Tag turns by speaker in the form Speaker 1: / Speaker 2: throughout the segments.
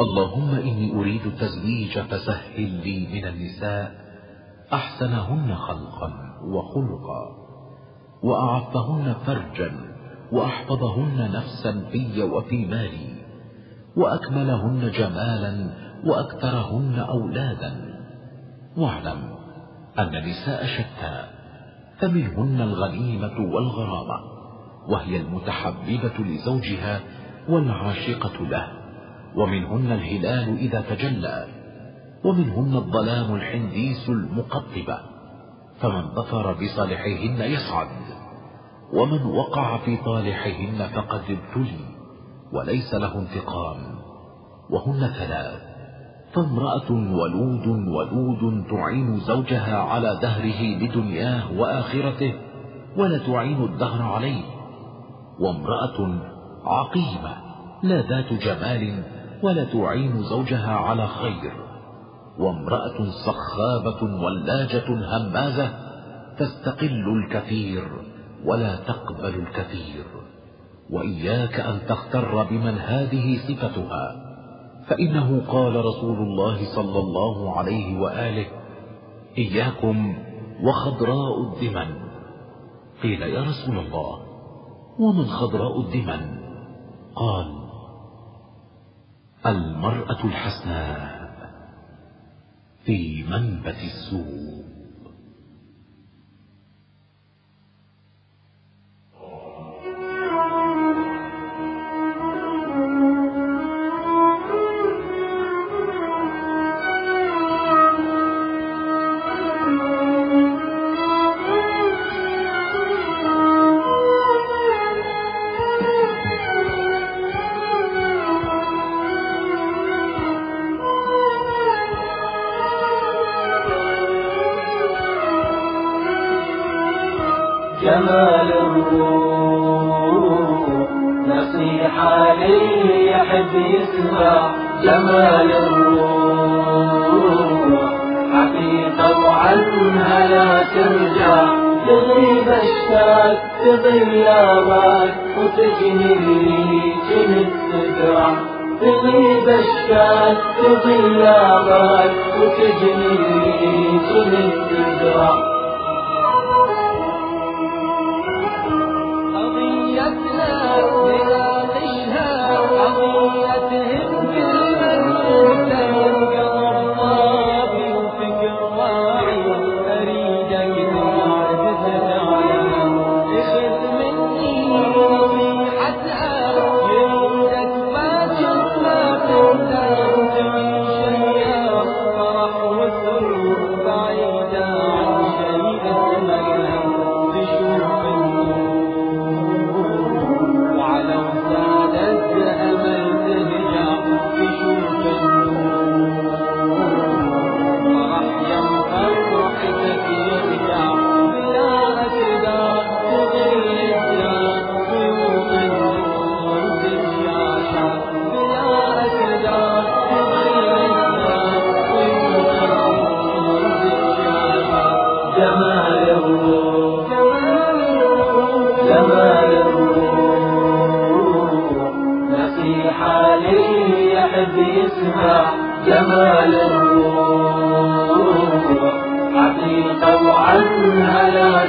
Speaker 1: اللهم إني أريد التزويج فسهل لي من النساء أحسنهن خلقا وخلقا وأعفهن فرجا وأحفظهن نفسا في وفي مالي وأكملهن جمالا وأكثرهن أولادا. واعلم أن النساء شتى فمنهن الغنيمة والغرامة وهي المتحببة لزوجها والعاشقة له. ومنهن الهلال إذا تجلى ومنهن الظلام الحنديس المقطبة فمن ظفر بصالحهن يصعد ومن وقع في طالحهن فقد ابتلي وليس له انتقام وهن ثلاث فامرأة ولود ولود تعين زوجها على دهره لدنياه وآخرته ولا تعين الدهر عليه وامرأة عقيمة لا ذات جمال ولا تعين زوجها على خير. وامرأة صخابة ولاجة همازة تستقل الكثير ولا تقبل الكثير. وإياك أن تغتر بمن هذه صفتها. فإنه قال رسول الله صلى الله عليه وآله إياكم وخضراء الدمن. قيل يا رسول الله ومن خضراء الدمن؟ قال المرأة الحسناء في منبت السوء.
Speaker 2: يسمع جمال الروح حقيقة وعنها لا ترجع تغيب اشتاق تغيابات وتجني الريش من تدرع تغيب اشتاق تغيابات وتجني الريش من تدرع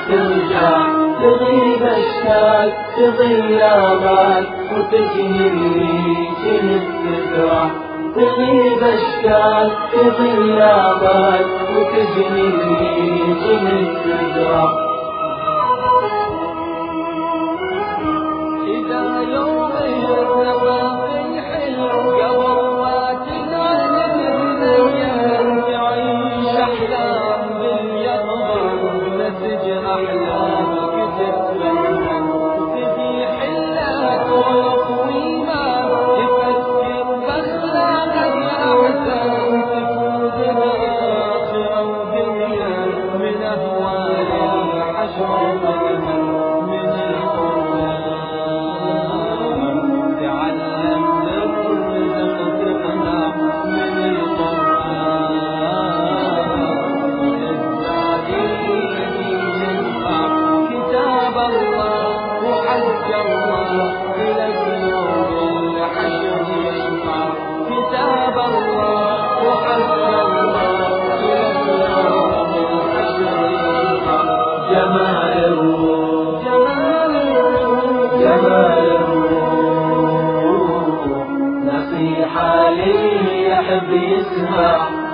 Speaker 2: ترجع تغيب اشكال تضيل امال وتجهلني شنو تفرح تغيب اشكال تضيل امال وتجهلني شنو تفرح إذا يوم يرى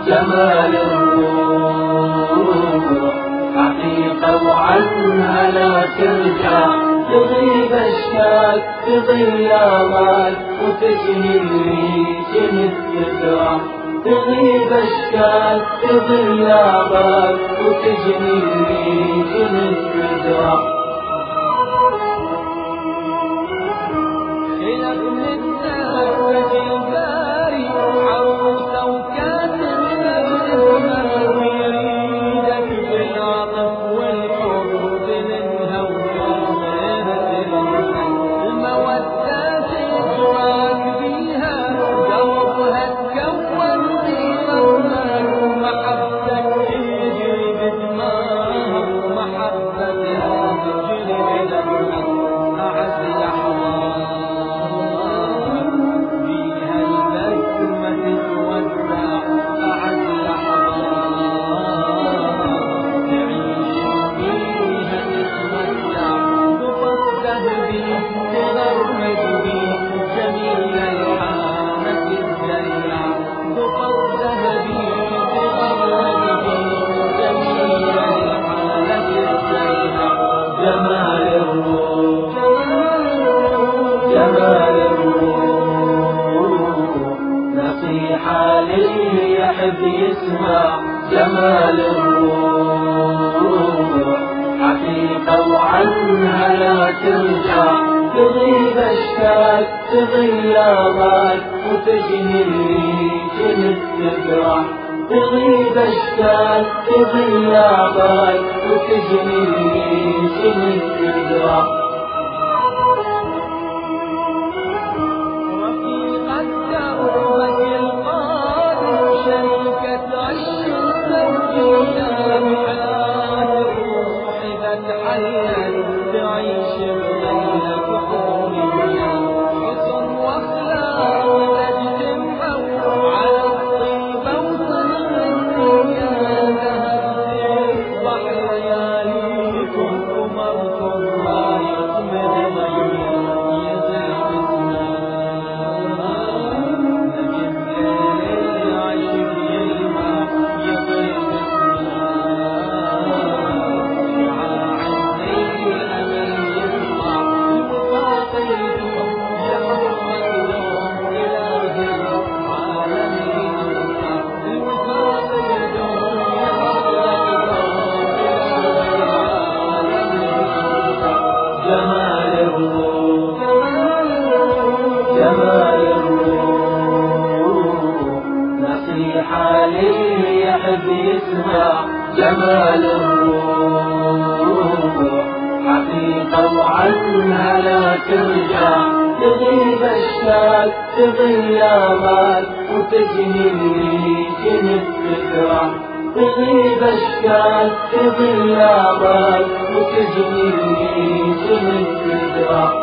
Speaker 2: جمال الروح حقيقة وعنها لا ترجع تغيب الشاك تضل آمال وتجني الريج الذكرى تغيب الشاك تضل آمال وتجني الريج الذكرى خلق من الزهر نصيحة للي يحب يسمع جمال الروح. حقيقة وعنها لا ترجع تغيب اشتاك تغيب آباد وتجني جنب تجرح تغيب اشتاك تغيب آباد وتجني جنب تجرح منها لا ترجع تغيب أشلاك تضل آمال وتجني الريجن الفكرة تغيب أشكال تضل آمال وتجني الريجن الفكرة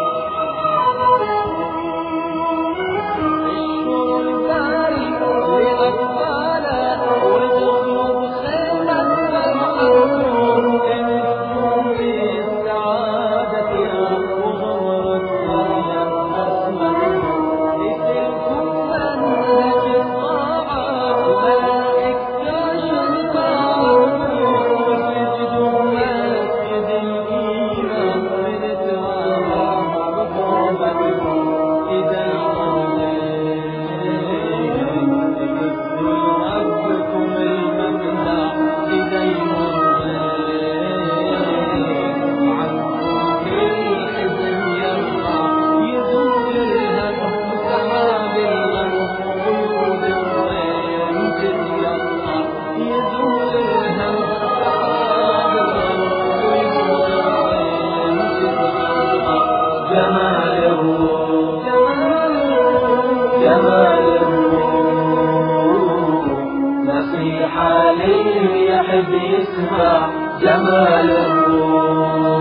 Speaker 2: باسمها جمال الروح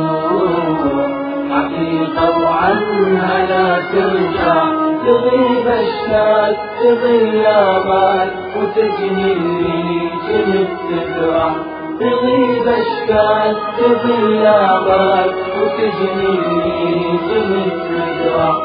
Speaker 2: حقيقة وعنها لا ترجع. تغيب الشاد تغيب آباد وتجني الريج التفرح تغيب أشكال تغيب آباد وتجني الريج التفرح